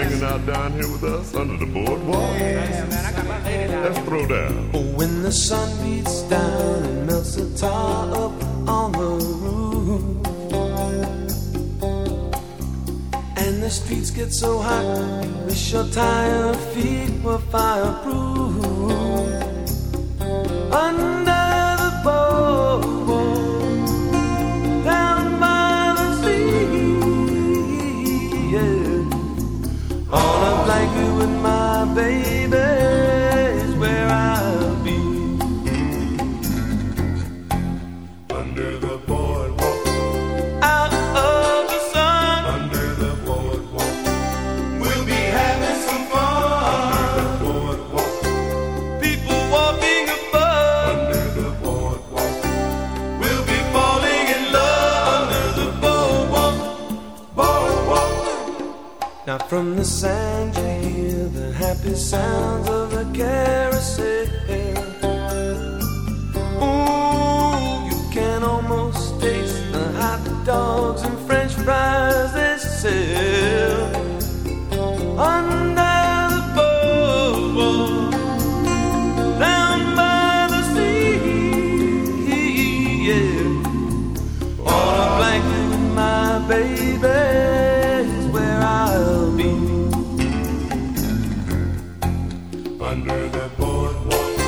Hanging out down here with us under the boardwalk. Let's throw down. Oh, when the sun beats down and melts the tar up on the roof. And the streets get so hot, you wish your tired feet were fireproof. Under from the sand you hear the happy sounds of the carousel. Ooh, you can almost taste the hot dogs and French fries Under the boardwalk.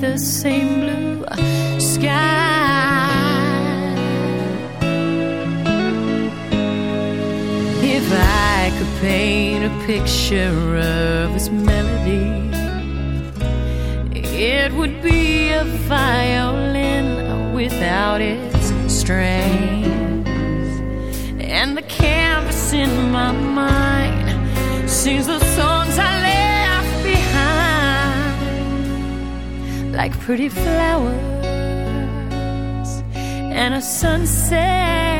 The same blue sky. If I could paint a picture of this melody, it would be a violin without its strings. And the canvas in my mind sings the songs like pretty flowers and a sunset.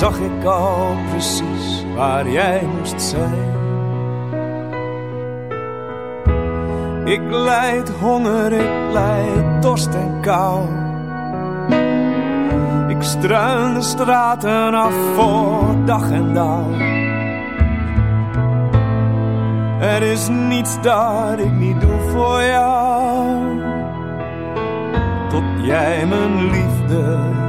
Zag ik al precies waar jij moest zijn. Ik lijd honger, ik lijd dorst en kou. Ik struin de straten af voor dag en dauw. Er is niets dat ik niet doe voor jou tot jij mijn liefde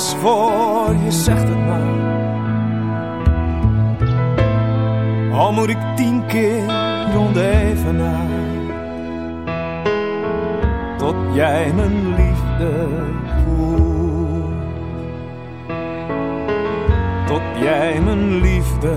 voor je, zegt het maar. Al moet ik tien keer rond even naar. Tot jij mijn liefde voelt. Tot jij mijn liefde.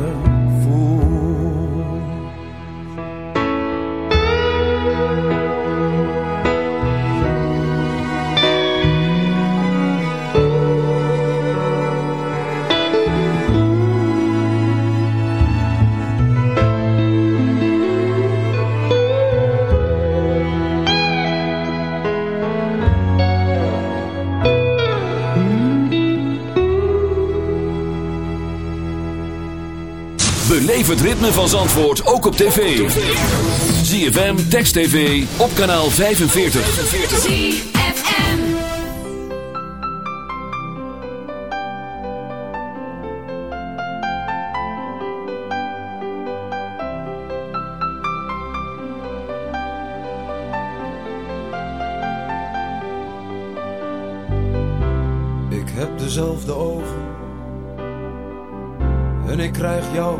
Van Zandvoort ook op tv. ZFM, Text TV, op kanaal 45. ZFM. Ik heb dezelfde ogen. En ik krijg jou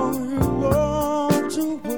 Want to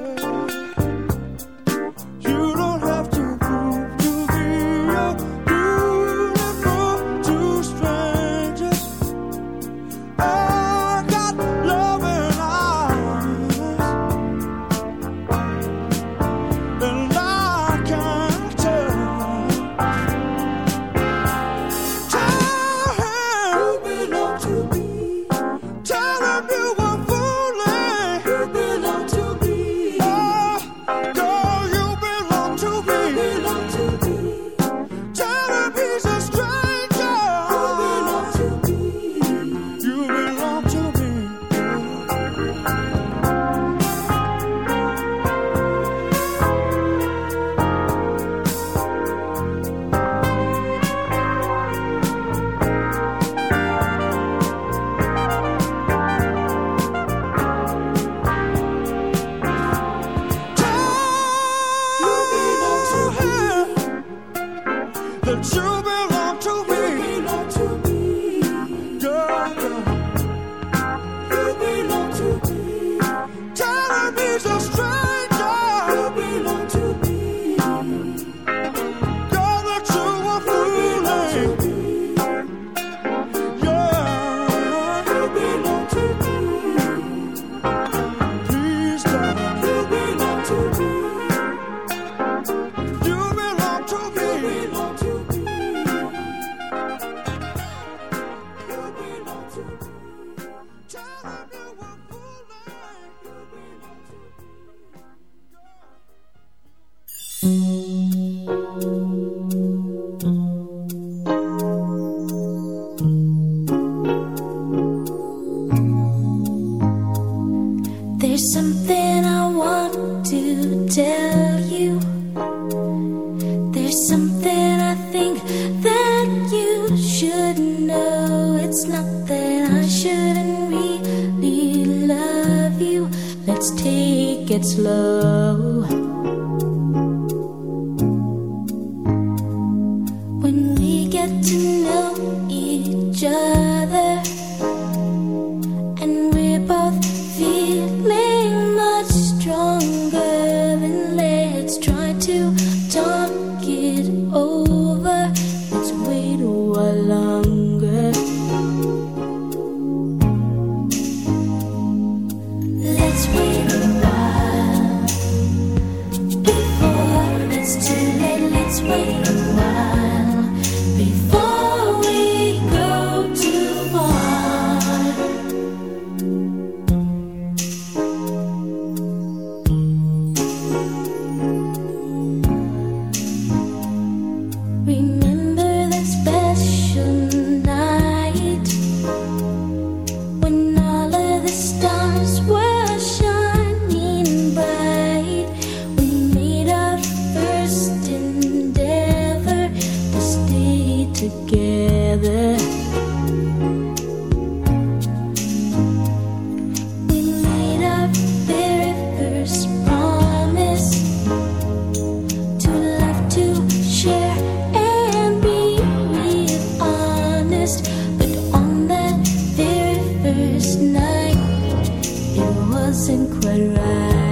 wasn't quite right.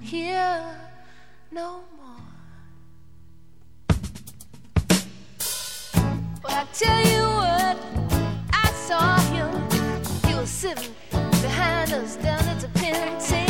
here no more. But I tell you what, I saw him. He was sitting behind us down at the penitentiary.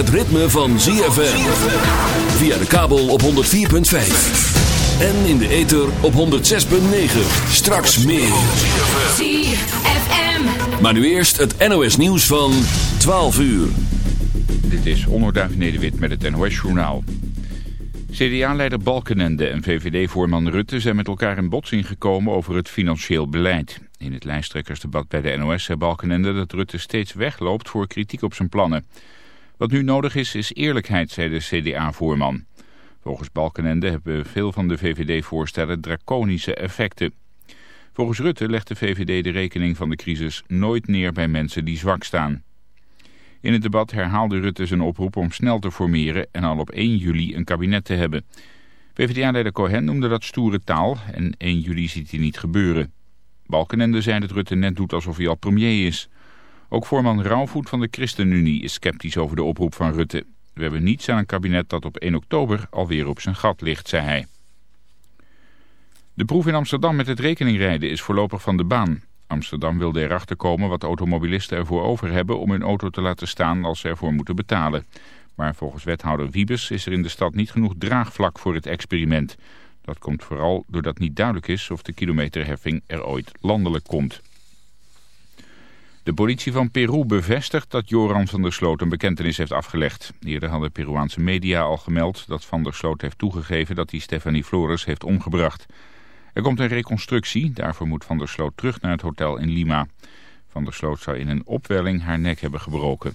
het ritme van ZFM. Via de kabel op 104.5. En in de ether op 106.9. Straks meer. ZFM. Maar nu eerst het NOS nieuws van 12 uur. Dit is Onderduif Nederwit met het NOS-journaal. CDA-leider Balkenende en VVD-voorman Rutte zijn met elkaar in botsing gekomen over het financieel beleid. In het lijsttrekkersdebat bij de NOS zei Balkenende dat Rutte steeds wegloopt voor kritiek op zijn plannen. Wat nu nodig is, is eerlijkheid, zei de CDA-voorman. Volgens Balkenende hebben veel van de VVD-voorstellen draconische effecten. Volgens Rutte legt de VVD de rekening van de crisis nooit neer bij mensen die zwak staan. In het debat herhaalde Rutte zijn oproep om snel te formeren en al op 1 juli een kabinet te hebben. PvdA-leider Cohen noemde dat stoere taal en 1 juli ziet hij niet gebeuren. Balkenende zei dat Rutte net doet alsof hij al premier is. Ook voorman Rauwvoet van de ChristenUnie is sceptisch over de oproep van Rutte. We hebben niets aan een kabinet dat op 1 oktober alweer op zijn gat ligt, zei hij. De proef in Amsterdam met het rekeningrijden is voorlopig van de baan. Amsterdam wilde erachter komen wat automobilisten ervoor over hebben om hun auto te laten staan als ze ervoor moeten betalen. Maar volgens wethouder Wiebes is er in de stad niet genoeg draagvlak voor het experiment. Dat komt vooral doordat niet duidelijk is of de kilometerheffing er ooit landelijk komt. De politie van Peru bevestigt dat Joran van der Sloot een bekentenis heeft afgelegd. Eerder hadden Peruaanse media al gemeld dat van der Sloot heeft toegegeven dat hij Stephanie Flores heeft omgebracht. Er komt een reconstructie, daarvoor moet van der Sloot terug naar het hotel in Lima. Van der Sloot zou in een opwelling haar nek hebben gebroken.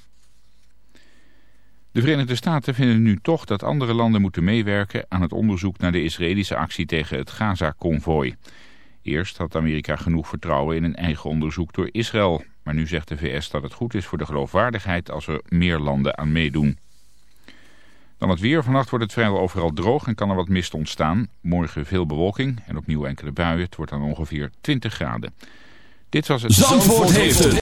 De Verenigde Staten vinden nu toch dat andere landen moeten meewerken aan het onderzoek naar de Israëlische actie tegen het Gaza-konvooi. Eerst had Amerika genoeg vertrouwen in een eigen onderzoek door Israël. Maar nu zegt de VS dat het goed is voor de geloofwaardigheid als er meer landen aan meedoen. Dan het weer. Vannacht wordt het vrijwel overal droog en kan er wat mist ontstaan. Morgen veel bewolking en opnieuw enkele buien. Het wordt dan ongeveer 20 graden. Dit was het... Zandvoort heeft het.